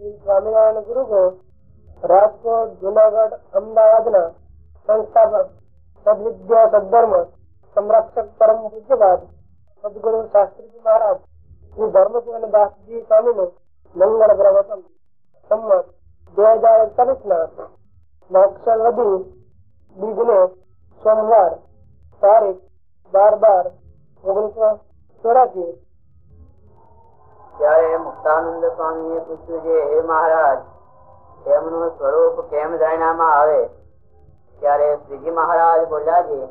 સ્વામિનારાયણ ગુરુજો રાજકોટ, જુનાગઢ, અમદાવાદના સંસ્થાપક સદવિદ્યા સદધર્મ સંરક્ષક પરમ પૂજ્યપાદ સદગુરુ શાસ્ત્રીજી મહારાજ, શ્રી ધર્મજીવન દાસજી સ્વામીનું મંગળ પ્રવચન. સંમત બે હજાર એકતાલીસ ના નક્ષલવદી બીજને સોમવાર તારીખ બાર બાર ઓગણીસો ચોરાસી ત્યારે મુક્તાનંદ સ્વામી પૂછ્યું છે હે મહારાજ એમનું સ્વરૂપ કેમ જાણવામાં આવે? ત્યારે શ્રીજી મહારાજ બોલ્યા છે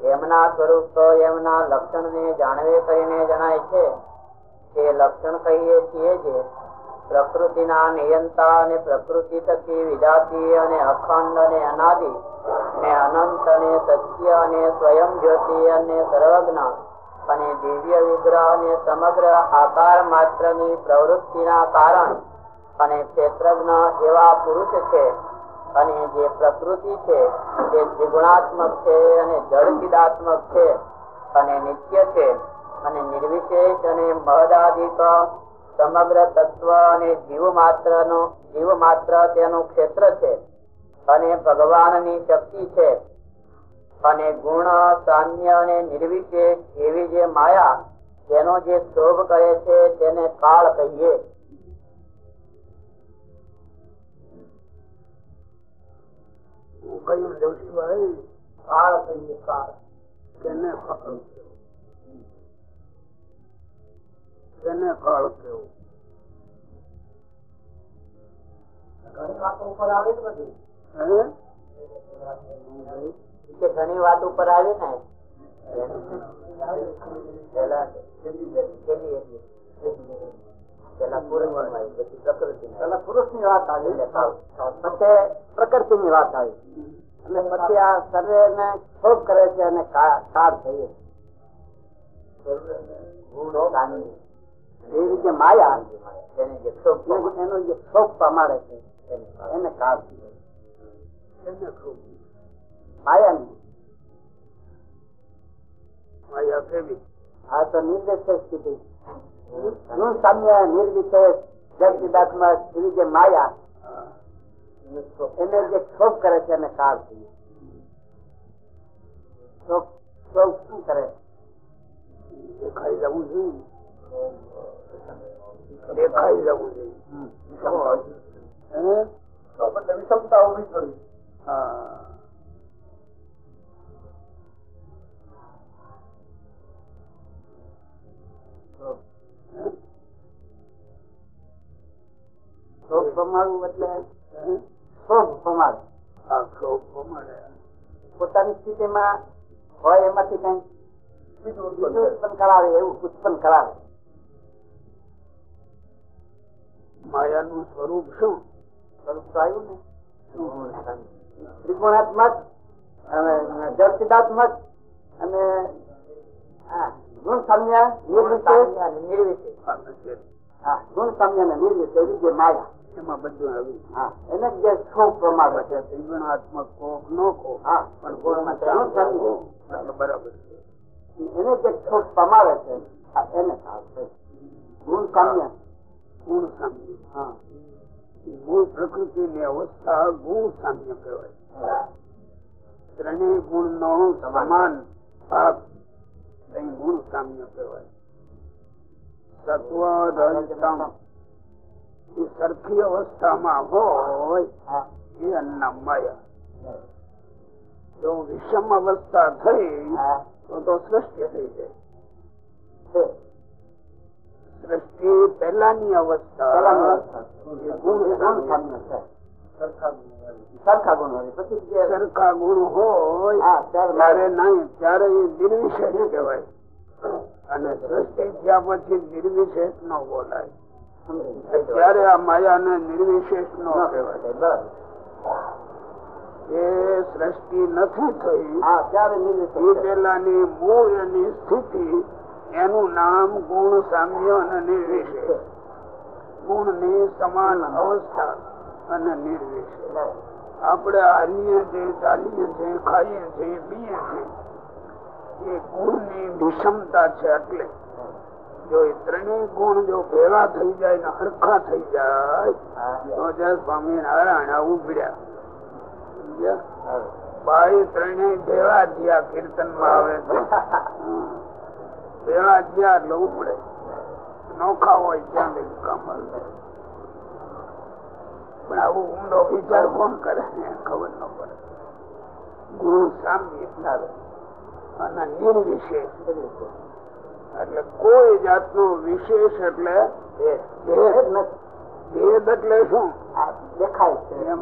એમના સ્વરૂપ તો એમના લક્ષણ ને જાણવે કરીને જણાય છે. તે લક્ષણ કહીએ છીએ જે પ્રકૃતિના નિયંતા અને પ્રકૃતિ થકી વિજાતી અને અખંડ અને અનાદિ, ને અનંત અને સત્ય અને સ્વયં જ્યોતિ અને સર્વજ્ઞ અને દિવ્ય વિગ્રહ ને સમગ્ર આકાર માત્રની પ્રવૃત્તિના કારણ અને ક્ષેત્રજ્ઞ એવા પુરુષ છે અને જે પ્રકૃતિ છે તે ત્રિગુણાત્મક છે અને જળચિદાત્મક છે અને નિત્ય છે અને નિર્વિશેષ અને મહદાધિક સમગ્ર તત્વ અને જીવ માત્રનું જીવ માત્ર તેનું ક્ષેત્ર છે અને ભગવાનની શક્તિ છે. અને ગુણ સામ્ય અને નિર્વિશેષ એવી જે માયા તેનો જે શોભ કરે છે તેને કાળ કહીએ. જોશીભાઈ કાળ કહીએ કાળ. તેને કાળ તેને ફળ કેવું ઉપર આવે જ બધી. હે? કે ઘણી વાત ઉપર આવે ને પ્રકૃતિ ની વાત આવી. અને પછી આ શરીર ને શોધ કરે છે અને કા- કાળ થઈએ. એવી જે માયા એનો- જે શોખ પમાડે છે એને થઈએ ખૂબ માયાની. માયા કેવી? આ તો નિર્દેશ સ્થિતિ ગુણ સામ્ય નિર્વિશેષ જગદાત્મક એવી જે માયા એને જે ક્ષોભ કરે છે એને કાળ થઈએ ક્ષોભ શું કરે? દેખાઈ જવું જોઈએ. દેખાઈ જવું જોઈએ. વિષમતા ઊભી થવી હા. શોભ પમાડવું એટલે હે? પમાડવું પોતાની સ્થિતિમાં હોય એમાંથી કઈ બીજું ઉત્પન્ન કરાવે એવું ઉત્પન્ન કરાવે. માયાનું સ્વરૂપ શું? સ્વરૂપ તો આવ્યું ને. ત્રિગુણાત્મક અને જર્ચિદાત્મક અને હા, ગુણ સામ્ય નિર્વિશેષ. હા, ગુણ સામ્ય નિર્વિશેષ જે માયા. એમાં બધું આવ્યું હા એને જે છોક પ્રમાણે છે ત્રિગુણાત્મક કોક નો કોક હા પણ ગુણ ગુણ સામ્ય. બરાબર. એને જે છોક પ્રમાણે છે એને સાવ છે. ગુણ સામ્ય. ગુણ સામ્ય. હા. મૂળ પ્રકૃતિની અવસ્થા ગુણ સામ્ય કહેવાય. ત્રણેય ગુણ નો સમાન ભાગ એ કામ્ય કહેવાય. સત્વ એ સરખી અવસ્થામાં હોય એ અન્ના જો વિષમ અવસ્થા થઈ તો તો સૃષ્ટિ થઈ જાય. સૃષ્ટિ પહેલાની અવસ્થા. ગુણ કામ્ય છે. સરખા ગુણ વાળી પછી જે સરખા ગુણ હોય ત્યારે નહીં ત્યારે એ નિર્વિશેષ કહેવાય. અને સૃષ્ટિ થયા પછી નિર્વિશેષ નો બોલાય. ત્યારે આ માયાને નિર્વિશેષ નો કહેવાય. એ સૃષ્ટિ નથી થઈ. પેલાની મૂળ એની સ્થિતિ એનું નામ ગુણ સામ્ય અને નિર્વિશેષ ગુણની સમાન અવસ્થા. અને નિર્વિશેષ આપણે હાલીએ છીએ, ચાલીએ છીએ, ખાઈએ છીએ, પીએ છીએ. એ ગુણની વિષમતા છે એટલે. જો એ ત્રણેય ગુણ જો ભેગા થઈ જાય ને હરખા થઈ જાય, તો જય સ્વામી નારાયણ ઉભર્યા. ભાઈ ત્રણેય ભેગા થયા કીર્તનમાં આવે છે. ભેગા થયા એટલે ઉપડે. નોખા હોય ત્યાં કામ આવે પણ આવો ઊંડો વિચાર કોણ કરે ખબર ન પડે. ગુરુ સામ્ય અને નિર્વિશેષ એટલે કોઈ જાતનો વિશેષ એટલે ભેદ. એટલે શું? દેખાય.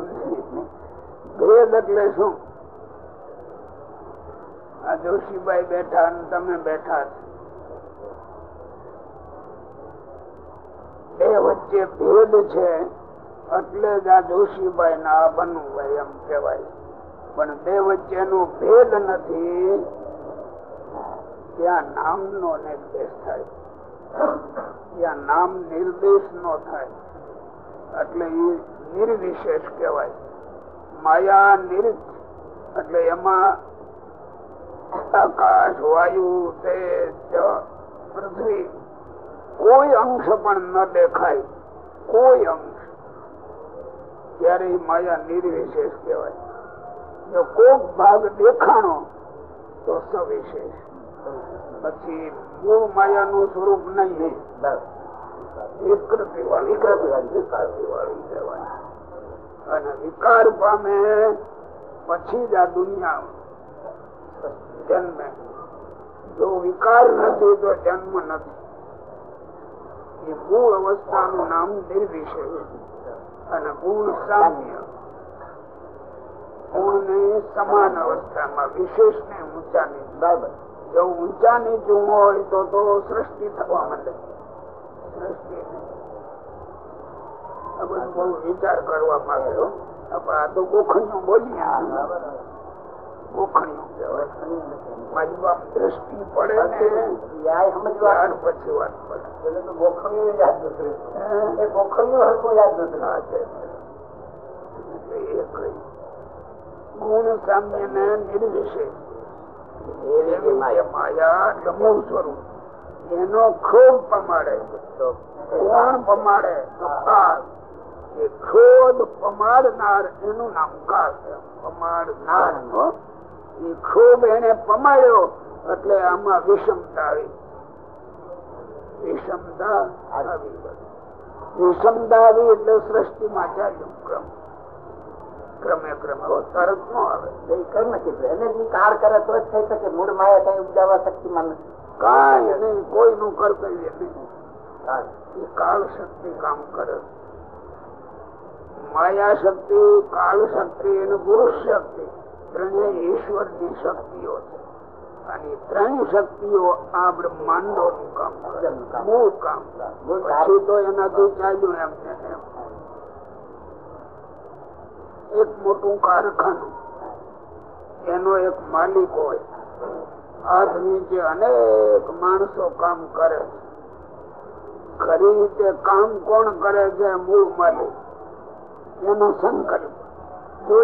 ભેદ એટલે શું? આ જોશીભાઈ બેઠા અને તમે બેઠા બે વચ્ચે ભેદ છે. એટલે જ આ જોશીભાઈ ના બનવું હોય એમ કેવાય પણ બે વચ્ચેનો ભેદ નથી. ત્યાં નામ નો નિર્દેશ થાય. ત્યાં નામ નિર્દેશ નો થાય. એટલે એ નિર્વિશેષ કહેવાય. માયા નિર એટલે એમાં આકાશ, વાયુ, તેજ, પૃથ્વી, કોઈ અંશ પણ ન દેખાય. કોઈ અંશ. ત્યારે માયા નિર્વિશેષ કહેવાય. જો કોક ભાગ દેખાણો, તો સવિશેષ. પછી મૂળ માયા નું સ્વરૂપ નહીં. વિકૃતિ વાળી વિકૃતિ વાળી કહેવાય. અને વિકાર પામે પછી જ આ દુનિયા જન્મે. જો વિકાર નથી, તો જન્મ નથી. એ મૂળ અવસ્થાનું નામ નિર્વિશેષ. અને ગુણ સામ્ય. ગુણ સમાન અવસ્થામાં વિશેષ ને ઊંચા નીચ બરાબર. જો ઊંચા નીચું હોય તો તો સૃષ્ટિ થવા માંડે. સૃષ્ટિ બહુ વિચાર કરવા માંગ્યો આ તો ગોખણિયું બોલ્યા ને સ્વરૂપ એનો ખૂબ પમાડે કોણ પમાડે તો કાળ એ ખોદ પમાડનાર એનું નામ કાળ પમાડનાર હો. એ ખૂબ એને પમાડ્યો એટલે આમાં વિષમતા આવી. વિષમતા આવી. વિષમતા આવી એટલે સૃષ્ટિમાં ક્રમ. એને મૂળ માયા કઈ ઉપજાવવા શક્તિમાં નથી. કાંઈ નહીં, કોઈનું કર્તવ્ય નહીં. કાળ શક્તિ કામ કરે. માયા શક્તિ, કાળ શક્તિ અને પુરુષ શક્તિ. ત્રણેય ઈશ્વરની શક્તિઓ છે. અને ત્રણ શક્તિઓ આ બ્રહ્માંડો નું કામ. મૂળ કામ. પછી તો એનાથી ચાલ્યું એમ એક મોટું કારખાનું. એનો એક માલિક હોય. હાથ નીચે અનેક માણસો કામ કરે છે. ખરી રીતે કામ કોણ કરે છે? મૂળ માલિક. એનો સંકલ્પ. જો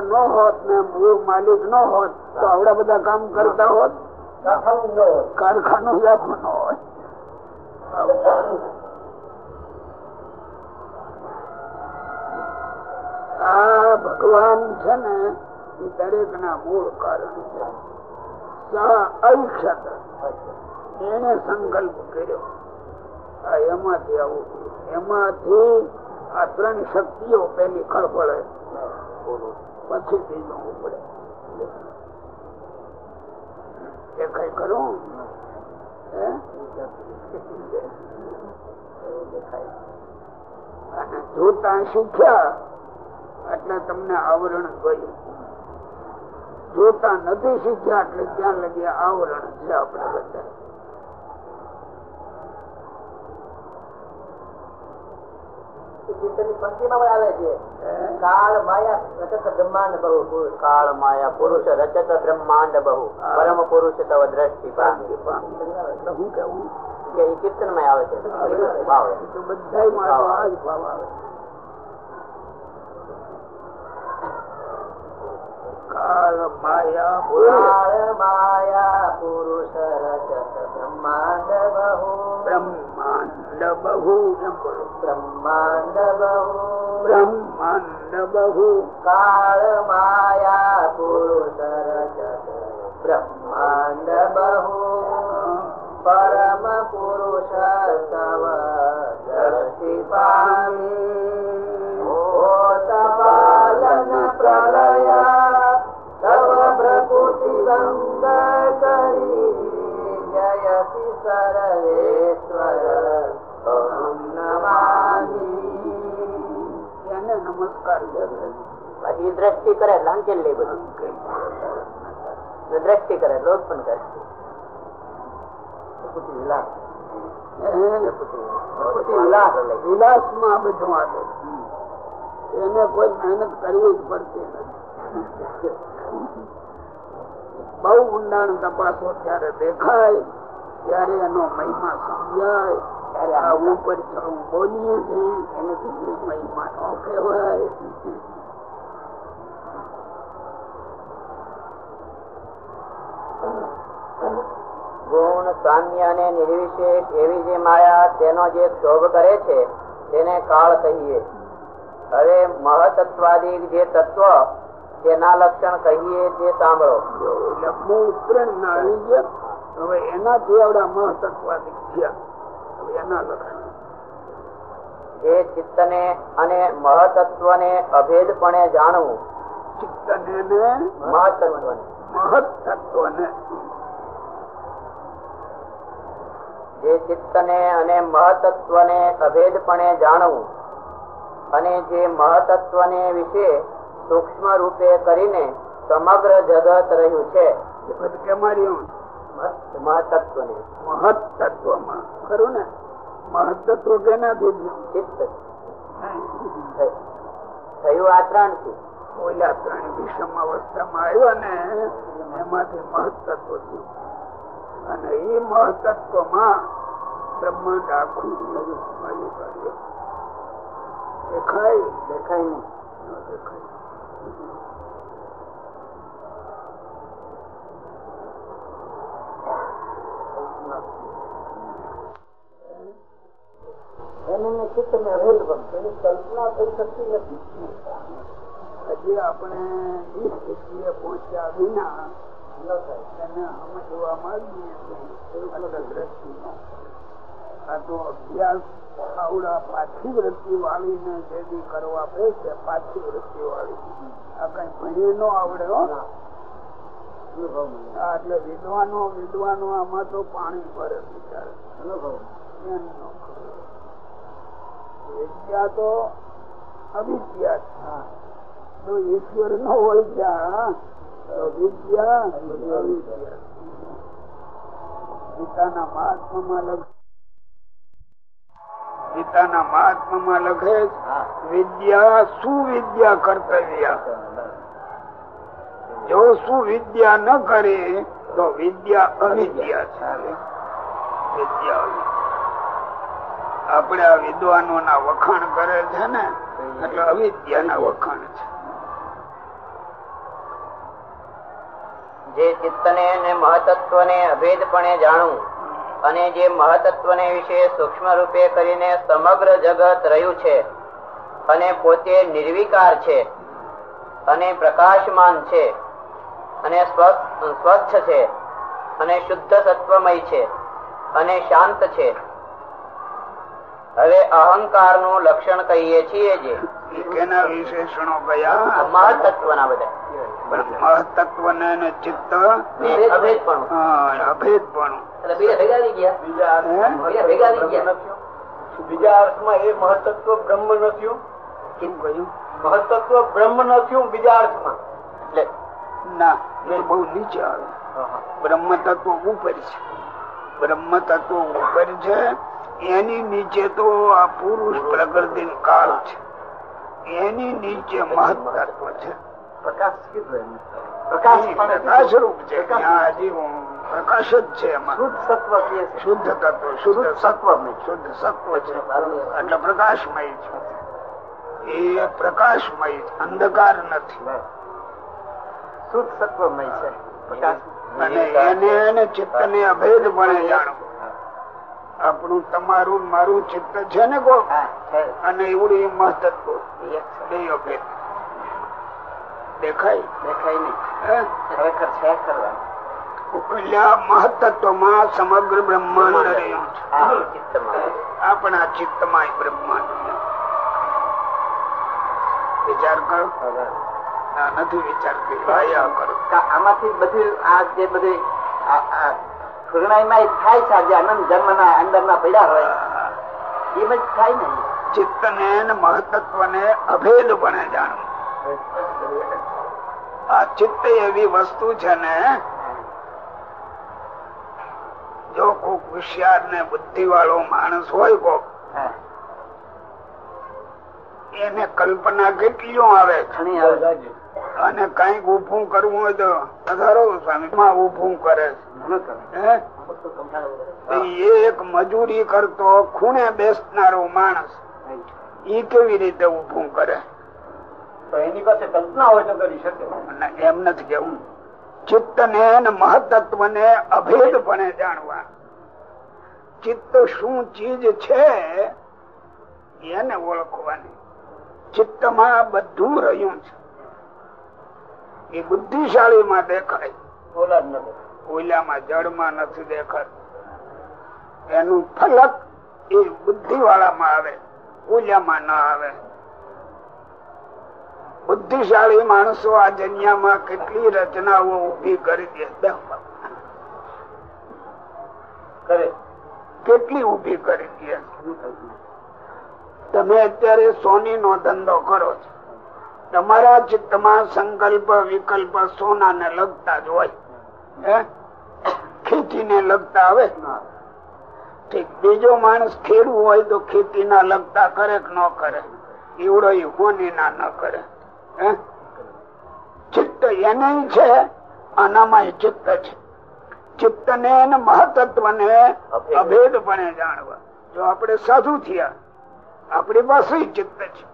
ન હોત ને મૂળ માલિક ન હોત, તો આવડા બધા કામ કરતા હોત, કારખાનું લાખો ન હોય. આ ભગવાન છે ને એ દરેક ના મૂળ કારણ છે. અક્ષત એને સંકલ્પ કર્યો. એમાંથી આવું એમાંથી આ ત્રણ શક્તિઓ પેલી ખળભળે પછી બીજું ઉપડે એ કઈ કરું અને જોતા શીખ્યા એટલે તમને આવરણ ગયું. જોતા નથી શીખ્યા એટલે ત્યાં લગી આવરણ છે આપણે બધા? એ પંક્તિમાં પણ આવે છે. કાળ માયા રચત બ્રહ્માંડ બહુ. કાળ માયા પુરુષ રચત બ્રહ્માંડ બહુ. પરમ પુરુષ તવ દ્રષ્ટિ પામી. હું કેવું કે એ કીર્તનમાં આવે. છે ભાવ આવે. કાળ માયા કાળ માયા પુરુષ રચત બ્રહ્માંડ બહુ બ્રહ્માંડ બહુ બ્રહ્માંડ બહુ બ્રહ્માંડ બહુ કાળ માયા પુરુષ રચત બ્રહ્માંડ બહુ પરમ પુરુષ સવ દ્રષ્ટિ પામી પછી દ્રષ્ટિ કરે હંકેલ લે બધું. દ્રષ્ટિ કરે એટલે પણ કરે. વિલાસ બધું આવે એને કોઈ મહેનત કરવી જ પડતી નથી. બહુ ઊંડાણ તપાસો ત્યારે દેખાય ત્યારે એનો મહિમા સમજાય. ત્યારે આ ઉપર બોલીએ છીએ એને મહિમા નો કહેવાય. ગુણ સામ્ય અને નિર્વિશેષ એવી જે માયા તેનો જે શોભ કરે છે તેને કાળ કહીએ. હવે મહતત્વાદી જે તત્વ તેના લક્ષણ કહીએ તે સાંભળો. બહુ ઉત્તરાયણ ના આવી ગયા હવે એનાથી આવડા મહતત્વાદી થયા હવે એના લક્ષણ. જે ચિત્તને અને મહતત્વને અભેદપણે જાણવું. ચિત્તને મહતત્વને. જે ચિત્તને અને મહતત્વને અભેદપણે જાણવું અને જે મહતત્વને વિશે સૂક્ષ્મ રૂપે કરીને સમગ્ર જગત રહ્યું છે. મહતત્વને. મહત્તત્વમાં ખરું ને? મહત્તત્વ કેનાથી થયું? ચિત્ત. થયું આ ત્રણથી ઓલા ત્રણ વિષમ અવસ્થામાં આવ્યા ને એમાંથી મહત્તત્વ થયું. અને એ મહત્તત્વમાં બ્રહ્માંડ આખું. દેખાય? દેખાય નહીં. ન દેખાય. એની કલ્પના થઈ શકતી નથી. હજી આપણે પહોંચ્યા વિના પાછી વૃત્તિ વાળીને જેદી કરવા બેસે પાછી વૃત્તિ વાળી આ કઈ નો આવડે એટલે વિદ્વાનો વિદ્વાનો આમાં તો પાણી ભરે ન. વિદ્યા તો અવિદ્યા છે જો ઈશ્વર નો હોય ત્યાં ગીતાના મહાત્મામાં લખ ગીતાના લખે વિદ્યા સુવિદ્યા કર્તવ્ય. જો સુવિદ્યા ન કરે તો વિદ્યા અવિદ્યા છે. વિદ્યા. આપણે આ વિદ્વાનો ના વખાણ કરે છે ને એટલે અવિદ્યા ના વખાણ છે. જે ચિત્તને અને મહતત્વને અભેદપણે જાણવું અને જે મહતત્વને વિશે સૂક્ષ્મ રૂપે કરીને સમગ્ર જગત રહ્યું છે અને પોતે નિર્વિકાર છે અને પ્રકાશમાન છે અને સ્વચ્છ છે અને શુદ્ધ સત્વમય છે અને શાંત છે. હવે અહંકારનું લક્ષણ કહીએ છીએ જે મહતત્વના બધા. મહતત્વ ને ચિત્ત ને અભેદપણું. અભેદપણું બીજા ભેગા આવી ગયા? હે? બીજા ભેગા આવી ગયા? બીજા અર્થમાં એ મહતત્વ બ્રહ્મ નથી શું કહ્યું? મહતત્વ બ્રહ્મ નથી બીજા અર્થમાં. ના એ બહુ નીચે આવે. બ્રહ્મ તત્વ ઉપર છે. બ્રહ્મ તત્વ ઉપર છે એની નીચે તો આ પુરુષ પ્રકૃતિ કાળ છે. એની નીચે મહત્તત્વ છે. પ્રકાશ કીધું પ્રકાશ પ્રકાશ રૂપ છે. પ્રકાશ. જ છે શુદ્ધ સત્વ શુદ્ધ તત્વ શુદ્ધ શુદ્ધ સત્વ. શુદ્ધ સત્વ છે. એટલે પ્રકાશમય છે. એ પ્રકાશમય અંધકાર નથી. શુદ્ધ સત્વમય છે. અને એને એને ચિત્ત ને અભેદ પણ જાણવું આપણું તમારું મારું ચિત્ત છે ને કો અને એવડું મહત્વ બે અભેદ. દેખાય? દેખાય નહીં. ખરેખર છે કરવા મહત્તત્વમાં સમગ્ર બ્રહ્માંડ રહ્યું છે આપણા ચિત્તમાં બ્રહ્માંડ વિચાર કરો. નથી વિચાર કર્યો. કરો. આમાંથી બધું આ જે બધી આ- આ થાય છે આજે આનંદ અનંત જન્મ ના અંદર ના પડ્યા હોય એમ જ થાય ને. ચિત્ત ને મહત્વ ને અભેદ પણ જાણવું. આ ચિત્ત એવી વસ્તુ છે ને જો કોક હોશિયાર ને બુદ્ધિ વાળો માણસ હોય કોક એને કલ્પના કેટલીઓ આવે અને કંઈક ઉભું કરવું હોય તો પધારો સ્વામી માં ઉભું કરે છે. એ એક મજૂરી કરતો ખૂણે બેસનારો માણસ ઈ કેવી રીતે ઉભું કરે? તો એની પાસે કલ્પના હોય તો કરી શકે. એમ નથી કેવું ચિત્ત ને મહત્વ ને અભેદપણે જાણવા. ચિત્ત શું ચીજ છે એને ઓળખવાની. ચિત્તમાં બધું રહ્યું છે. એ બુદ્ધિશાળી માં દેખાય. ઓલામાં જળમાં નથી દેખાતું. એનું ફલક એ બુદ્ધિ વાળામાં આવે ઓલામાં ના આવે. બુદ્ધિશાળી માણસો આ દુનિયામાં કેટલી રચનાઓ ઊભી કરી દે. કેટલી ઊભી કરી દે. તમે અત્યારે સોની નો ધંધો કરો છો. તમારા ચિત્તમાં સંકલ્પ વિકલ્પ સોના ને લગતા જ હોય. ખેતી ને લગતા આવે? ઠીક. બીજો માણસ ખેડવું હોય તો ખેતી ના લગતા કરે કે ન કરે? એવડો હોની ના ન કરે. ચિત્ત એને છે આનામાં ચિત્ત છે. ચિત્ત ને મહત્વ ને અભેદપણે જાણવા. જો આપણે સાધુ થયા આપણી પાસે ચિત્ત છે.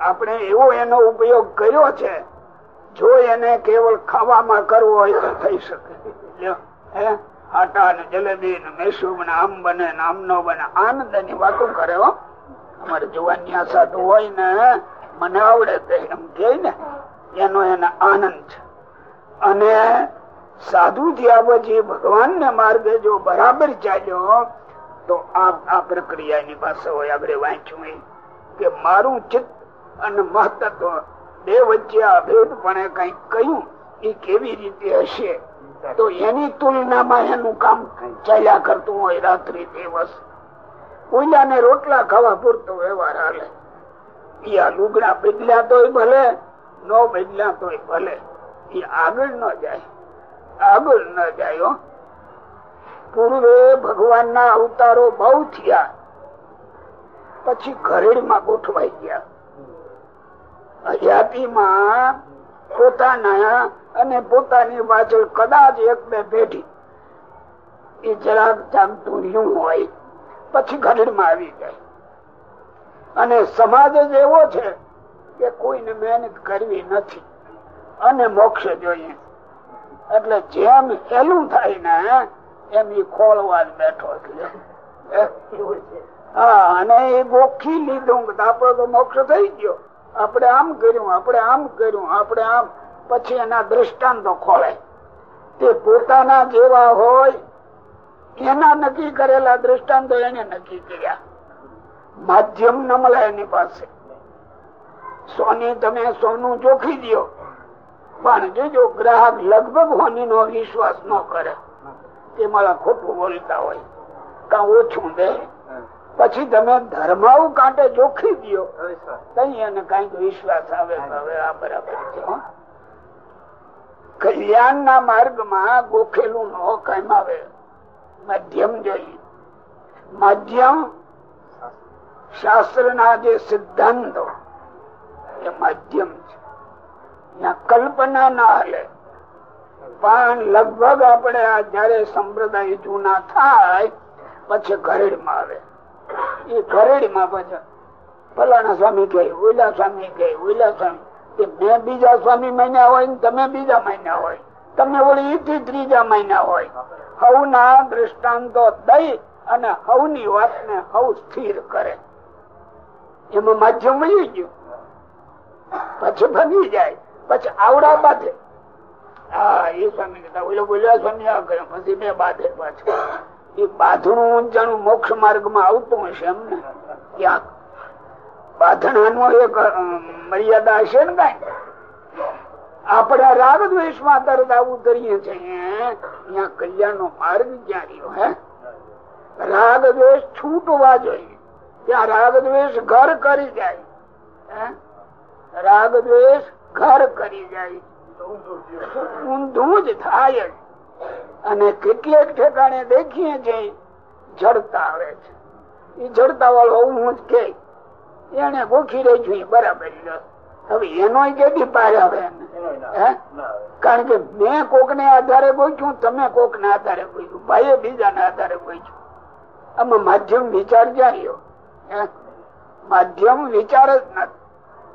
આપણે એવો એનો ઉપયોગ કર્યો છે જો એને કેવળ ખાવામાં કરવો હોય તો થઈ શકે. હે? આટા ને જલેબી ને મેસુબ ને આમ બને ને આમ નો બને. આનંદની વાતો કરે હો. અમારે જુવાનિયા સાધુ હોય ને મને આવડે તે એમ કે ને, એનો એને આનંદ છે. અને સાધુ થયા ભગવાન ને માર્ગે જો બરાબર ચાલ્યો, તો આ પ્રક્રિયા એની પાસે હોય આપણે વાંચ્યું કે મારું ચિત્ત અને મહત્વ બે વચ્ચે અભેદપણે કઈ કહ્યું, એ કેવી રીતે હશે? તો એની તુલનામાં એનું કામ ચાલ્યા કરતું હોય રાત્રિ દિવસ. ઓલાને રોટલા ખાવા પૂરતો વ્યવહાર હાલે. એ લુગડા બદલ્યા તોય ભલે, નો બદલ્યા તોય ભલે. એ આગળ ન જાય. આગળ ન જાય પૂર્વે ભગવાન ના અવતારો બહુ થયા. પછી ઘરેડમાં ગોઠવાઈ ગયા. અજાતિમાં પોતાના અને પોતાની પાછળ કદાચ એક બે પેઢી એ જરાક જામતું રહ્યું હોય, પછી ઘરેડમાં આવી જાય અને સમાજ જ એવો છે કે કોઈને મહેનત કરવી નથી અને મોક્ષ જોઈએ. એટલે જેમ હેલું થાય ને, એમ એ ખોળવા જ બેઠો હા? અને એ ગોખી લીધું આપડે તો મોક્ષ થઈ ગયો. આપણે આમ કર્યું, આપણે આમ કર્યું, આપણે આમ. પછી એના દ્રષ્ટાંતો ખોળે. તે પોતાના જેવા હોય, એના નક્કી કરેલા દ્રષ્ટાંતો એને નક્કી કર્યા. માધ્યમ ન મળે એની પાસે. સોની તમે સોનું જોખી દો પણ જોજો ગ્રાહક લગભગ હોની નો વિશ્વાસ ન કરે. તે મારા ખોટું બોલતા હોય. કા ઓછું દે? પછી તમે ધર્માવ કાંટે જોખી દો કઈ એને કંઈક વિશ્વાસ આવે હવે આ બરાબર છે કલ્યાણ ના માર્ગમાં ગોખેલું નો કામ આવે મધ્યમ જોઈએ. મધ્યમ શાસ્ત્ર ના જે સિદ્ધાંતો, એ માધ્યમ છે. કલ્પના ના હાલે. પણ લગભગ આપણે આ જયારે સંપ્રદાય જૂના થાય, પછી ઘરેડમાં આવે. એ ઘરેડમાં પછી ફલાણા સ્વામી કહે, ઓલા સ્વામી કહે, ઓલા સ્વામી. મેં બીજા સ્વામી માન્યા હોય ને તમે બીજા માન્યા હોય. તમે વળી થી ત્રીજા મહિના હોય. હવના દ્રષ્ટાંતો દઈ અને હવની વાતને હવ સ્થિર કરે. એમાં માધ્યમ મળી ગયું. પછી ભગી જાય. પછી આવડા બાંધે. મોક્ષ માર્ગમાં આવતું હશે એમને. ક્યાંક. બાંધણાનો એક મર્યાદા હશે ને કઈ? આપણે રાગ દ્વેષમાં તરત આવું કરીએ છીએ કલ્યાણ નો માર્ગ ક્યાં રહ્યો, હે? રાગ દ્વેષ છૂટવા જોઈએ. ત્યાં રાગ દ્વેષ ઘર કરી જાય. રાગ દ્વેષ ઘર કરી જાય. ઊંધું જ થાય. અને કેટલેક ઠેકાણે દેખીએ છીએ જડતા આવે છે. એ જડતા વાળો હું જ કે, એને ગોખી રહી છું બરાબર હવે એનો કેદી પાર આવે કારણ કે મેં કોક ને આધારે ગોખ્યું, તમે કોક ને આધારે ગોખ્યું. ભાઈએ બીજા ને આધારે ગોખ્યું. આમાં માધ્યમ વિચાર જાણ્યો માધ્યમ વિચાર જ નથી.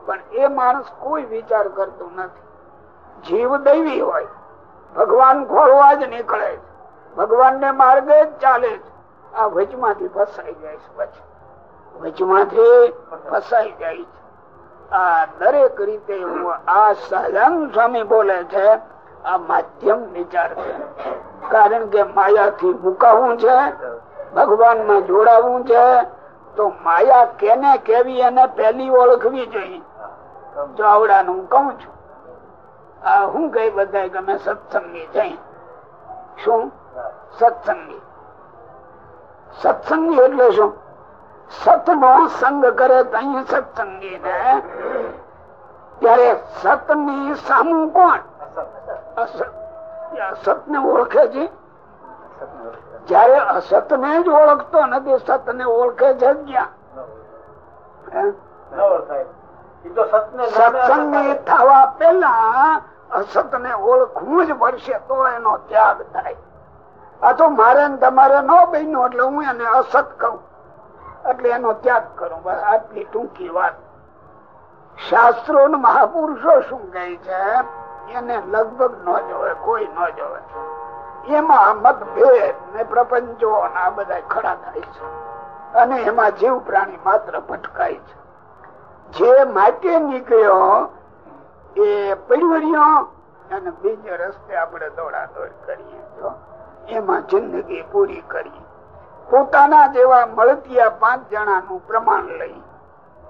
પણ એ માણસ કોઈ વિચાર કરતો નથી. જીવ દૈવી હોય. ભગવાન ખોરવા જ નીકળે છે. ભગવાન ને માર્ગે જ ચાલે છે. આ વચમાંથી ફસાઈ જાય છે પછી. વચમાંથી ફસાઈ જાય છે. આ દરેક રીતે આ સહજાન સ્વામી બોલે છે, આ માધ્યમ વિચાર છે. કારણ કે માયાથી મુકાવું છે ભગવાનમાં જોડાવવું છે તો માયા કેને કેવી એને પેલી ઓળખવી જોઈએ? જો આવડાનું કઉ છું. આ હું કઈ બધા ગમે સત્સંગી જઈ શું? સત્સંગી. સત્સંગી એટલે શું? સત નો સંગ કરે તહી સત્સંગી ને ત્યારે સતની સામું કોણ? સત ને ઓળખે છે? જયારે અસત ને જ ઓળખતો નથી સત ને ઓળખે છે સત્સંગી થવા પેલા અસત ને ઓળખવું જ પડશે તો એનો ત્યાગ થાય. આ તો મારે તમારે ન બન્યું એટલે હું એને અસત કહું. એટલે એનો ત્યાગ કરું. બસ આટલી ટૂંકી વાત. શાસ્ત્રો મહાપુરુષો શું કહે છે? એને લગભગ ન જોવે કોઈ ન જોવે. એમાં મતભેદ ને પ્રપંચો આ બધા ખડા થાય છે. અને એમાં જીવ પ્રાણી માત્ર ભટકાય છે. જે માટે નીકળ્યો એ પડવડિયો અને બીજે રસ્તે આપણે દોડા દોડ કરીએ તો એમાં જિંદગી પૂરી કરીએ પોતાના જેવા મળતિયા પાંચ જણા નું પ્રમાણ લઈ.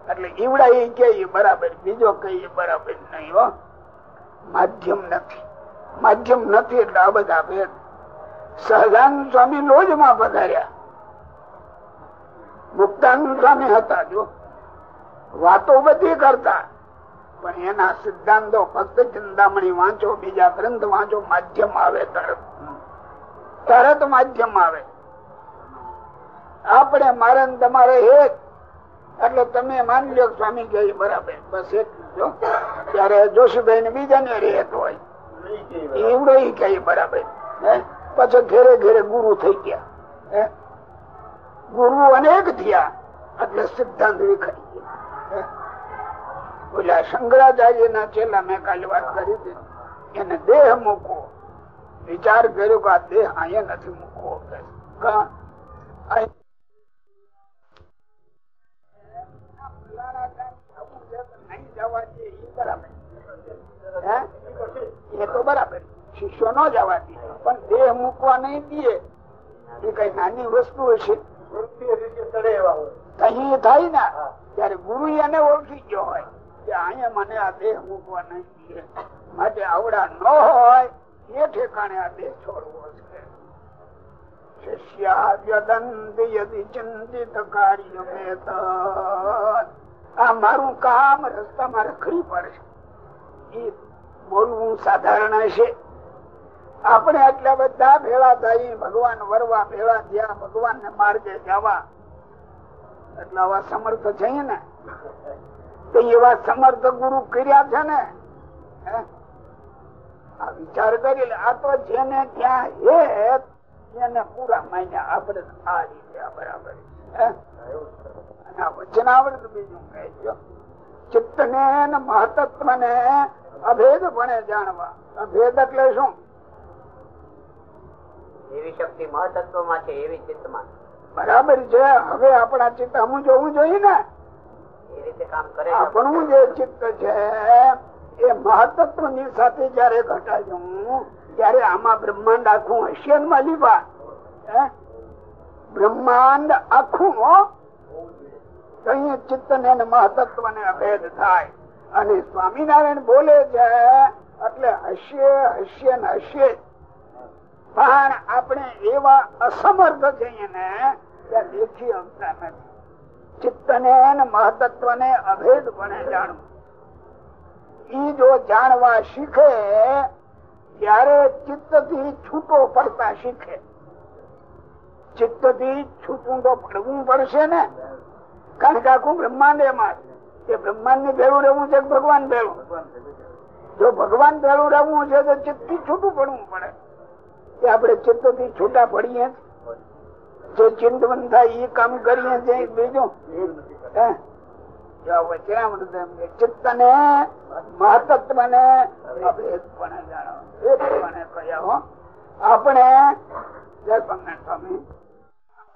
એટલે ઈવડા એ કે બરાબર, બીજો કઈ બરાબર નહીં હો. માધ્યમ નથી. માધ્યમ નથી એટલે આ બધા ભેદ સહજાનંદ સ્વામી લોજમાં પધાર્યા. મુક્તાનંદ સ્વામી હતા જો. વાતો બધી કરતા પણ એના સિદ્ધાંતો ફક્ત ચિંતામણી વાંચો બીજા ગ્રંથ વાંચો માધ્યમ આવે તરત. તરત માધ્યમ આવે. આપણે મારે તમારે એક. એટલે તમે માની લો સ્વામી કે બરાબર. બસ એટલું જો. ત્યારે જોશીભાઈ ને બીજા ને રેત હોય. એવડો કઈ બરાબર. પછી ઘેરે ઘેરે ગુરુ થઈ ગયા. ગુરુ અનેક થયા. એટલે સિદ્ધાંત વિખાઈ ગયા. ઓલા શંકરાચાર્ય ના ચેલા મેં કાલે વાત કરી હતી. એને દેહ મૂકો વિચાર કર્યો કે આ દેહ અહીંયા નથી મૂકવો. એ તો બરાબર. શિષ્યો ન જવા દે પણ દેહ મૂકવા નહીં દે એ કઈ નાની વસ્તુ હશે? કઈ થાય ને ત્યારે ગુરુ એને ઓળખી ગયો હોય કે અહીંયા મને આ દેહ મૂકવા નહીં દે માટે આવડા ન હોય એ ઠેકાણે આ દેહ છોડવો છે. આ મારું કામ રસ્તામાં રખડી પડશે એ બોલવું સાધારણ હશે. આપણે આટલા બધા ભેળા થઈ, ભગવાન વરવા ભેળા થયા ભગવાન ને માર્ગે જવા. એટલે આવા સમર્થ છે ને? તો એવા સમર્થ ગુરુ કર્યા છે ને? આ વિચાર કરી આ તો જેને ત્યાં હે એને પૂરા માન્યા આપણે આ રીતે બરાબર. વચનાવૃત બીજું કહેજો ચિત્ત ને મહત્વ ને અભેદ ભણે જાણવા. અભેદ એટલે શું? એવી શક્તિ મહતત્વમાં છે એવી ચિત્તમાં બરાબર છે. હવે આપણા ચિત્ત હું જોવું જોઈએ ને. એ રીતે કામ કરે આપણું જે ચિત્ત છે એ મહત્વની સાથે જયારે ઘટાડ્યું ત્યારે આમાં બ્રહ્માંડ આખું હશે ને માલિબા બ્રહ્માંડ આખું ચિત્ત ને અને ને અભેદ થાય. અને સ્વામિનારાયણ બોલે છે એટલે હશે હશે ને હશે જ. પણ આપણે એવા અસમર્થ છીએ ને ત્યાં દેખી આવતા નથી. ચિત્ત ને અભેદ પણ જાણવું. ઈ જો જાણવા શીખે, ત્યારે ચિત્તથી છૂટો પડતા શીખે. ચિત્તથી છૂટું તો પડવું પડશે ને? કારણ કે આખું બ્રહ્માંડ એમાં કે બ્રહ્માંડ ને ભેળું રહેવું છે ભગવાન ભેળું? જો ભગવાન ભેળું રહેવું છે તો ચિત્તથી છૂટું પડવું પડે. કે આપણે ચિત્તથી છૂટા પડીએ. જે ચિંતવન થાય એ કામ કરીએ છીએ બીજું? જાણો. ભેદપણે કહ્યા હો. આપણે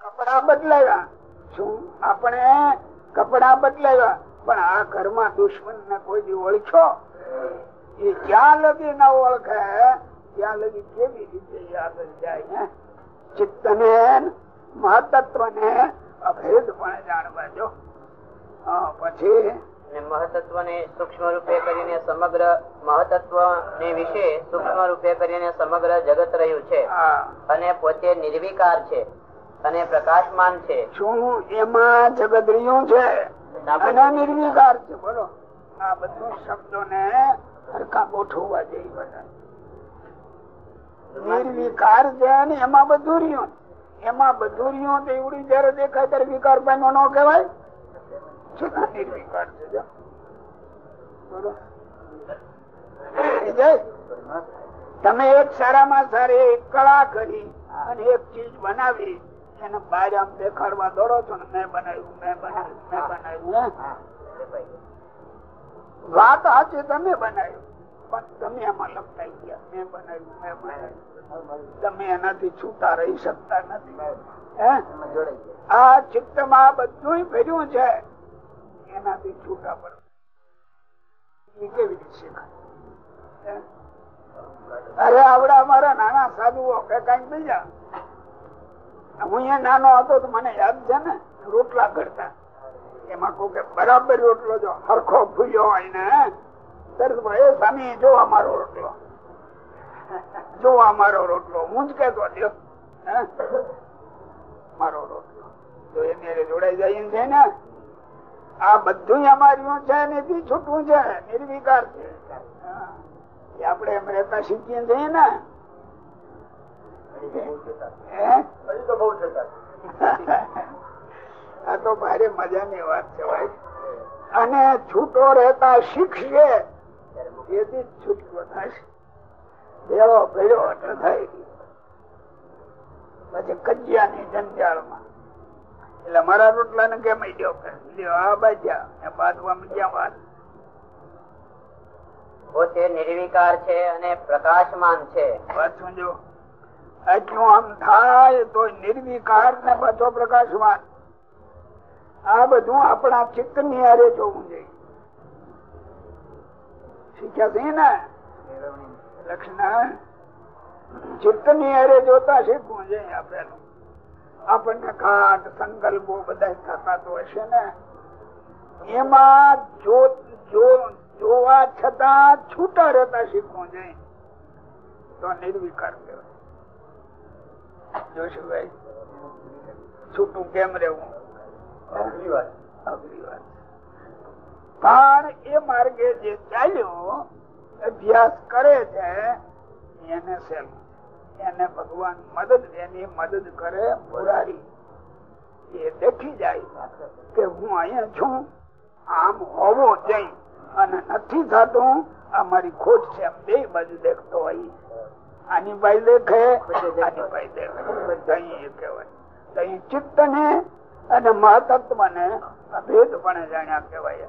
કપડા બદલાવ્યા. શું? આપણે કપડા બદલાવ્યા. પણ આ ઘરમાં દુશ્મન ને કોઈ દી ઓળખ્યો? એ જ્યાં લગી ન ઓળખે? ત્યાં લગી કેવી રીતે આગળ જાય હે? ચિત્તને મહતત્વ ને અભેદ પણ જાણવા જો પછી? અને મહતત્વ ને સૂક્ષ્મ રૂપે કરીને સમગ્ર મહતત્વ ને વિશે સૂક્ષ્મ રૂપે કરીને સમગ્ર જગત રહ્યું છે. અને પોતે નિર્વિકાર છે અને પ્રકાશમાન છે. શું એમાં જગદરિયું છે? અને નિર્વિકાર છે બોલો. આ બધું શબ્દો ને હરખા ગોઠવવા જઈ બધા નિર્વિકાર છે ને એમાં બધું રહ્યું. એમાં બધું રહ્યું તો એવડી જયારે દેખાય ત્યારે વિકાર પામ્યો ન કહેવાય. નિર્વિકાર છે તમે એક સારામાં સારી એક કળા કરી અને એક ચીજ બનાવી. એને બહાર આમ દેખાડવા દોડો છો ને, મેં બનાવ્યું મેં બનાવ્યું મેં બનાવ્યું વાત સાચી તમે બનાવ્યું પણ તમે એમાં લપટાઈ ગયા. મેં બનાવ્યું મેં બનાવ્યું. તમે એનાથી છૂટા રહી શકતા નથી. આ ચિત્તમાં બધું ભર્યું છે. એનાથી છૂટા પડો. એ કેવી રીતે શીખાય? અરે આવડા અમારા નાના સાધુઓ કે કંઈક બીજા. હું અહીંયા નાનો હતો તો મને યાદ છે ને, રોટલા કરતા. એમાં કોઈ કે બરાબર રોટલો જો હરખો ભૂલ્યો હોય ને તરત "એ સ્વામી જો અમારો રોટલો. જો અમારો રોટલો. હું જ કેતો મારો રોટલો. જો એની હારે જોડાઈ જાય છે ને આ બધું અમારું છે ને બી છૂટવું છે નિર્વિકાર છે. આપણે એમ રહેતા શીખીએ છીએ ને? આ તો ભારે મજાની વાત છે ભાઈ. અને છૂટો રહેતા શીખશે એથી જ છૂટકો થશે ભેળો ભેળો એટલે થાય. પછી કજિયાની જંજાળમાં. એટલે મારા રોટલા ને કેમ લ્યો આ બાજ્યા એ બાંધવામાં ક્યાં વાત પોતે નિર્વિકાર છે અને પ્રકાશમાન છે. પાછું જો આટલું આમ થાય તો નિર્વિકાર ને પાછો પ્રકાશમાન. આ બધું આપણા ચિત્તની હારે જોવું જોઈએ. શીખ્યા છે ને લક્ષ્મણ ચિત્તની જોતા શીખવું જોઈએ આપણે આપણને ઘાટ સંકલ્પો બધા થતા તો હશે ને. એમાં જોવા છતાં છૂટા રહેતા શીખવું જોઈએ. તો નિર્વિકાર કહેવાય. જોશુભાઈ છૂટું કેમ રહેવું? અઘરી વાત. પણ એ માર્ગે જે ચાલ્યો, અભ્યાસ કરે છે, એને સેલ. એને ભગવાન મદદ એની મદદ કરે મુરારી. એ દેખી જાય કે હું અહીંયા છું, આમ હોવો જઈ અને નથી થતું, આ મારી ખોટ છે એમ બે બાજુ દેખતો હોય. આની બાઈ દેખે, આની બાઈ દેખે. ચિત્ત ને અને મહાતત્વ ને અભેદપણે જાણ્યા કહેવાય.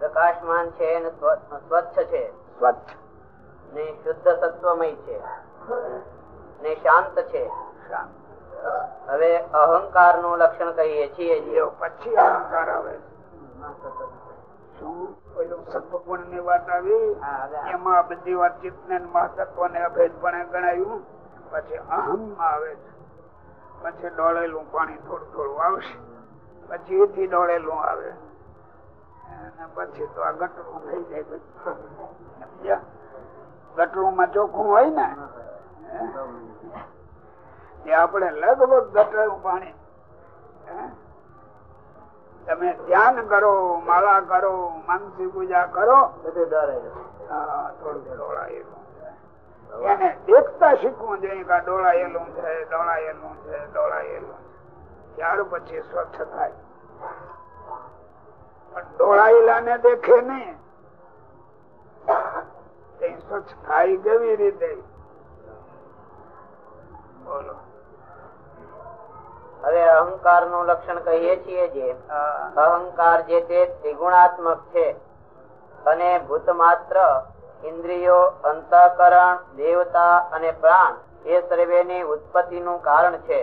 પ્રકાશમાન છે અને સ્વચ્છ છે. સ્વચ્છ. ને શુદ્ધ સત્વમય છે. ને શાંત છે. શાંત. હવે અહંકારનું લક્ષણ કહીએ છીએ પછી અહંકાર આવે. સત્વગુણની વાત આવી? એમાં બધી વાતચીત ને મહત્વ ને અભેદપણે ગણાયું. પછી અહમ આવે છે. પછી ડોળેલું પાણી થોડું થોડું આવશે. પછી એથી ડોળેલું આવે. પછી તો આ ગટરું થઈ જાય ગટરું માં ચોખ્ખું હોય ને? આપણે લગભગ ગટરું પાણી. તમે ધ્યાન કરો માળા કરો માનસી પૂજા કરો. હા, થોડું ડોળાયેલું. એને દેખતા શીખવું જોઈએ કે ડોળાયેલું છે ડોળાયેલું છે ડોળાયેલું છે. ત્યાર પછી સ્વચ્છ થાય. પણ ડોળાયેલા ને દેખે નહીં સ્વચ્છ થાય કેવી રીતે? બોલો. હવે અહંકારનું લક્ષણ કહીએ છીએ જે અહંકાર જે તે ત્રિગુણાત્મક છે. અને ભૂત માત્ર ઇન્દ્રિયો અંતઃકરણ દેવતા અને પ્રાણ એ સર્વેની ઉત્પત્તિ નું કારણ છે.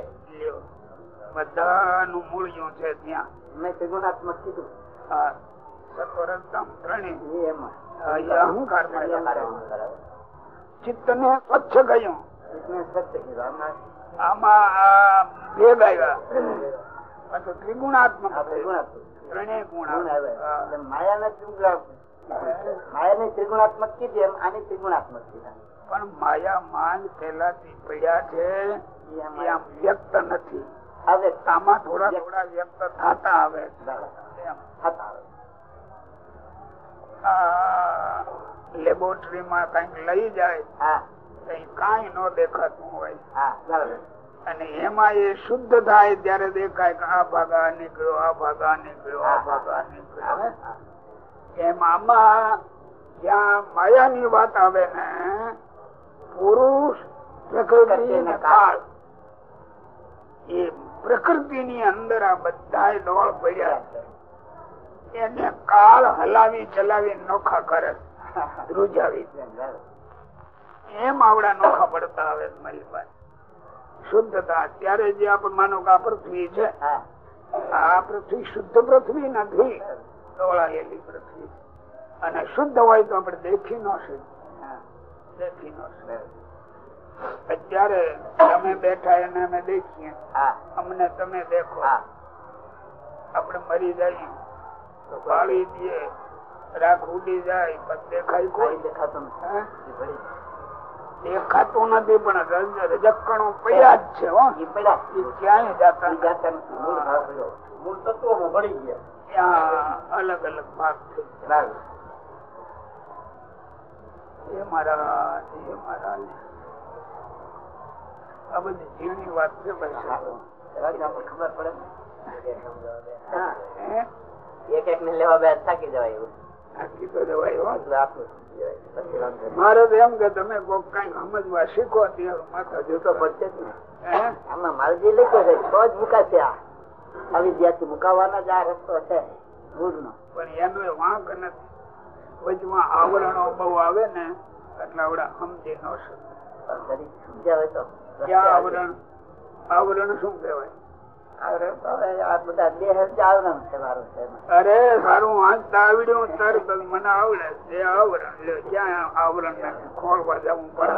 બધાનું મૂળ છે ત્યાં. મેં ત્રિગુણાત્મક કીધું. ચિત્ત ને સ્વચ્છ ગયું આમાં? ભેદ આવ્યા. ત્રિગુણાત્મક ત્રણેય ગુણ આવે. માયા હા. એટલે માયાને ત્રિગુણાત્મક. ત્રિગુણાત્મક કીધી એમ આની ત્રિગુણાત્મક કીધા. પણ માયા માન પેલાથી પડ્યા છે. વ્યક્ત નથી. આવે આમાં થોડા થોડા વ્યક્ત થતા આવે. થતા આ લેબોરેટરીમાં કંઈક લઈ જાય કઈ ન દેખાતું હોય. અને એમાં એ શુદ્ધ થાય ત્યારે દેખાય કે આ ભાગા નીકળ્યો આ ભાગા નીકળ્યો આ ભાગા નીકળ્યો. હે? હા. એમ આમાં જ્યાં માયાની વાત આવે ને પુરુષ પ્રકૃતિ કાળ. એ પ્રકૃતિની અંદર આ બધા ડોળ પડ્યા એને કાળ હલાવી ચલાવી નોખા કરે ધ્રુજાવી એમ આવડા નોખા પડતા આવે છે શુદ્ધતા. અત્યારે જે આપણે માનો કે આ પૃથ્વી છે આ પૃથ્વી શુદ્ધ પૃથ્વી નથી. ડોળાયેલી પૃથ્વી. અને શુદ્ધ હોય તો આપણે દેખી ન દેખી ન. અત્યારે તમે બેઠા એને અમે દેખીએ. અમને તમે દેખો. આપણે મરી જઈએ તો દઈએ. રાખ ઉડી જાય પણ દેખાય કોઈ. દેખાતું. દેખાતું નથી પણ રજકણો પડ્યા જ છે. ક્યાંય જાતા જાતા નથી. મૂળ તત્વોમાં ભળી ગયા. અલગ અલગ ભાગ થઈ એ મારા એ મારા આ બધી જીવની વાત છે ખબર પડે? એક એક ને લેવા બે થાકી જવાય એવું. તો એમ કે તમે કઈ સમજવા શીખો માથા જતો. પડશે આમાં માલજી લખ્યો છે તો જ મુકાશે આ. અવિદ્યાથી મુકાવાનો જ આ રસ્તો છે. મૂળનો પણ એનો વાંક નથી. વચમાં આવરણો બહુ આવે ને એટલે આવડા સમજી ન શકે. સમજાવે તો. ક્યાં આવરણ આવરણ શું કહેવાય? અરે સારું વાંચતા આવડ્યું તરત મને આવડે એ આવરણ. ક્યાં આવરણ ખોલવા જવું પડે.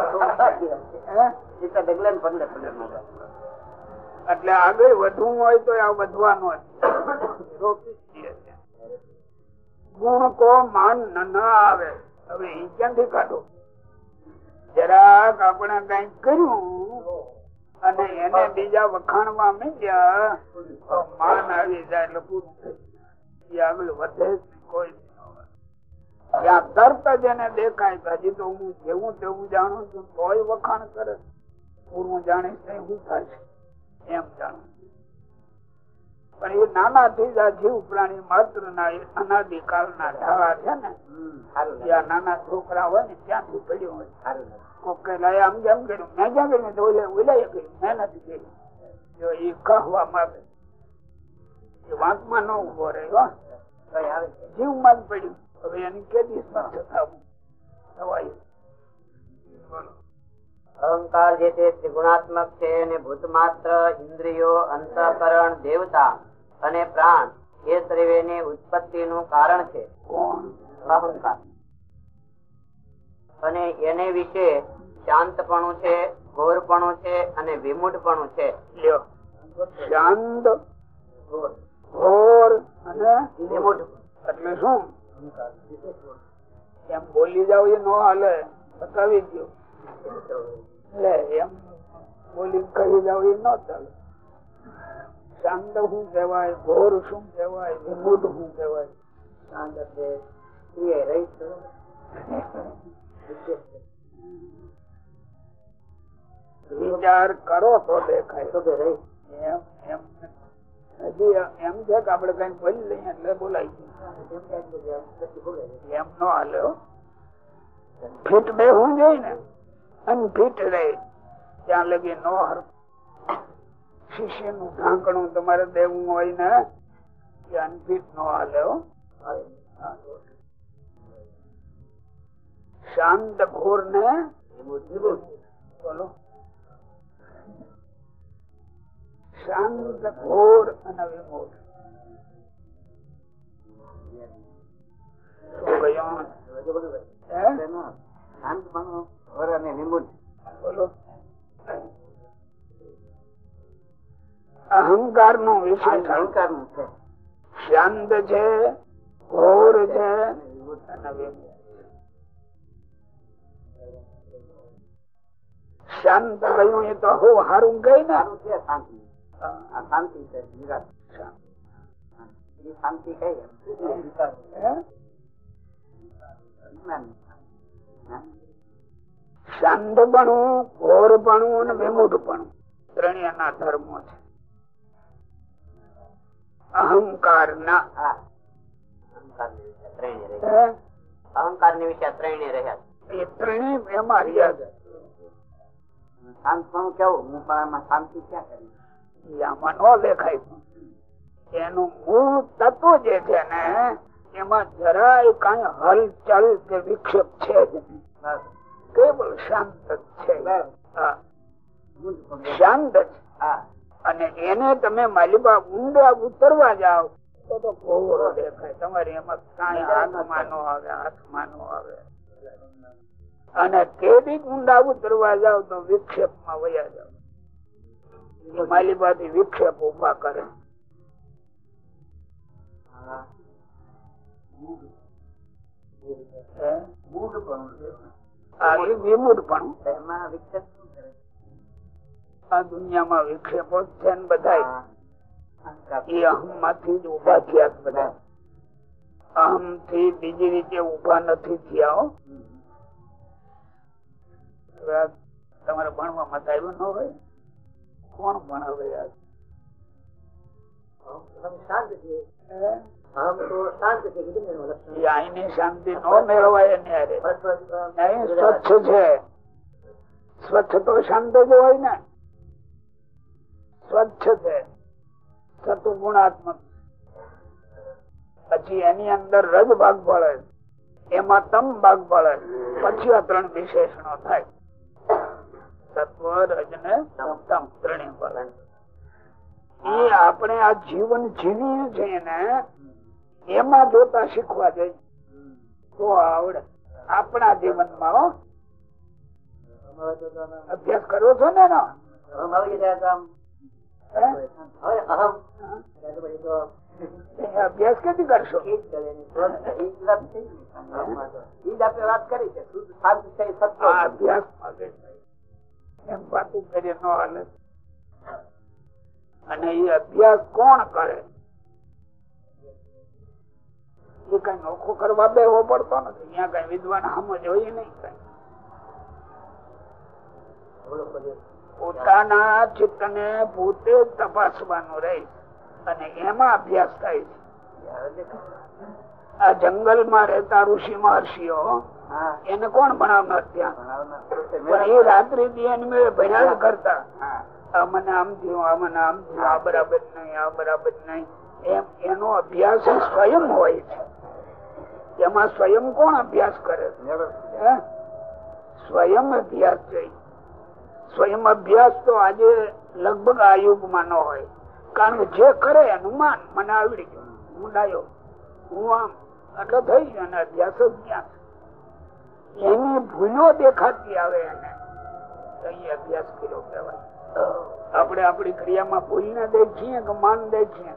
એટલે આગળ વધવું હોય તો આ વધવાનું. ગુણ કો માન ના ન આવે. હવે એ ક્યાંથી કાઢો. જરાક આપણે કંઈક કર્યું અને એને બીજા વખાણમાં મીડ્યા માન આવી જાય એટલે પૂરું થઈ આગળ વધે કોઈ. ત્યાં તરત જ એને દેખાય હજી તો હું જેવું તેવું જાણું છું તોય વખાણ કરે. પૂરું જાણીશ નહીં હું થાય છે? એમ જાણું પણ એ નાના થી જીવ પ્રાણી માત્ર ના એ અનાદિકાલ ના ઢાળા છે ને આ નાના છોકરા હોય ને ત્યાંથી પડ્યું હોય. કોક કે લાય આમ જેમ કર્યું મેં જ્યાં કર્યું તો ઓલે ઓલાએ કર્યું મેં નથી કર્યું. જો એ કહવા માંગે એ વાંકમાં ન ઊભો રહ્યો જીવમાં જ પડ્યું. હવે એની સ્પર્શ થવું બોલો. અહંકાર જે તે ત્રિગુણાત્મક છે અને ભૂત માત્ર ઇન્દ્રિયો અંતઃકરણ દેવતા અને પ્રાણ એ ત્રિવેની ઉત્પત્તિ નું કારણ છે. અહંકાર. અને એને વિશે શાંતપણું છે ઘોરપણું છે અને વિમૂઢપણું છે. શાંત ઘોર અને વિમૂઢ. એટલે શું? એમ બોલી જાવ એ નો હાલે બતાવી ગયો એટલે એમ બોલી કહી જાવ એ નો ચાલે. શાંત શું કહેવાય ઘોર શું કહેવાય વિમૂઢ શું કહેવાય? ચાંદ વિચાર કરો તો દેખાય. એમ એમ. હજી એમ છે કે આપડે કઈ બોલી લઈએ એટલે બોલાય એમ નો હાલે ફિટ બે હું જોઈ ને અનફીટ રહે. ત્યાં લગી નો હર શિષ્યનું ઢાંકણું તમારે દેવું હોય ને એ અનફીટ નો હાલે શાંત ઘોર ને બોલો. શાંત ઘોર અને વિમોદ. શાંત? ઘોર અને વિમૂઢ બોલો. અહંકારનું વિષય અહંકારનું છે. શાંત છે ઘોર છે. શાંત કહ્યું એ તો હું હારું કઈ ને. શાંતિ. શાંતિ છે શાંત કઈ? શાંતપણું ઘોરપણું અને વિમૂઢપણું ત્રણેય ના ધર્મો છે. અહંકાર ના અહંકાર અહંકારની વિશે ત્રણે રહ્યા. એ ત્રણેય એમાં રહ્યા છે. શાંતપણું કેવું? હું પણ આમાં શાંતિ ક્યાં કરી? આમાં ન દેખાય. એનું મૂળ તત્વ જે છે ને એમાં જરાય કઈ હલચલ કે વિક્ષેપ છે જ કેવળ શાંત છે. શાંત છે. અને એને તમે માલિબા ઊંડા ઉતરવા જાઓ તો તો ઘોરો દેખાય. તમારી એમાં કાંઈ હાથમાં નો. આવે હાથમાં નો આવે. અને કેદી ઊંડા ઉતરવા જાવ તો વિક્ષેપમાં વયા જાવ એ માલિબાથી વિક્ષેપ ઊભા કરે. એ વિમૂઢપણું એમાં વિક્ષેપ શું કરે? આ દુનિયામાં વિક્ષેપો છે ને બધા એ અહમમાંથી જ ઊભા થયા બધા. અહમથી બીજી રીતે ઊભા નથી થયા તમારે ભણવા મત આવ્યો ન હોય? કોણ ભણાવે યાર? શાંત છે. શાંત ને મેળવાય સ્વચ્છ છે. સ્વચ્છ તો શાંત જ હોય ને. સ્વચ્છ છે. સતુ ગુણાત્મક પછી એની અંદર રજ ભાગ પડે એમાં તમ ભાગ પડે પછી આ ત્રણ વિશેષણો થાય. સત્વ રજ ને તમ. ત્રણેય પડે એ આપણે આ જીવન જીવીએ છીએ ને એમાં જોતા શીખવા જોઈએ. તો આવડે. આપણા જીવનમાં અભ્યાસ કરો છો ને એનો? અભ્યાસ કરશો? આપણે વાત કરી છે. શુદ્ધ શાંત છે અભ્યાસ એમ વાતું કરીએ ન હાલે. અને એ અભ્યાસ કોણ કરે? એ કઈ નોખો કરવા બેવો પડતો નથી. અહીંયા કઈ વિદ્વાન હમ જોઈએ નહીં કઈ. પોતાના ચિત્ત ને પોતે તપાસવાનું રહે અને એમાં અભ્યાસ થાય છે. આ જંગલમાં રહેતા ઋષિ મહર્ષિઓ એને કોણ ભણાવનાર ત્યાં. પણ એ રાત્રિ દી ભણ્યા કરતા. મને આમ થયું આ મને આમ થયું આ બરાબર નહીં આ બરાબર નહીં. એમ એનો અભ્યાસ સ્વયં હોય છે. એમાં સ્વયં કોણ અભ્યાસ કરે? સ્વયં અભ્યાસ છે. સ્વયં અભ્યાસ તો આજે લગભગ આ યુગમાં ન હોય. કારણ કે જે કરે અનુમાન મને આવડી ગયું હું ડાયો. હું આમ. એટલે થઈ ગયો અને અભ્યાસ જ ક્યાં એની ભૂલો દેખાતી આવે એને. અભ્યાસ કર્યો કહેવાય. આપણે આપણી ક્રિયામાં ભૂલ ને દેખીએ કે માન દેખીએ.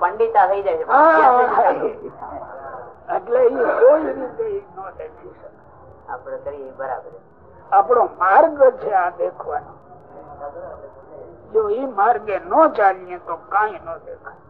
પંડિતા. થઈ જાય એટલે એ કોઈ રીતે ન દેખી શકે. આપણે કરીએ બરાબર. આપણો માર્ગ છે આ દેખવાનો. જો એ માર્ગે ન ચાલીએ તો કઈ ન દેખાય.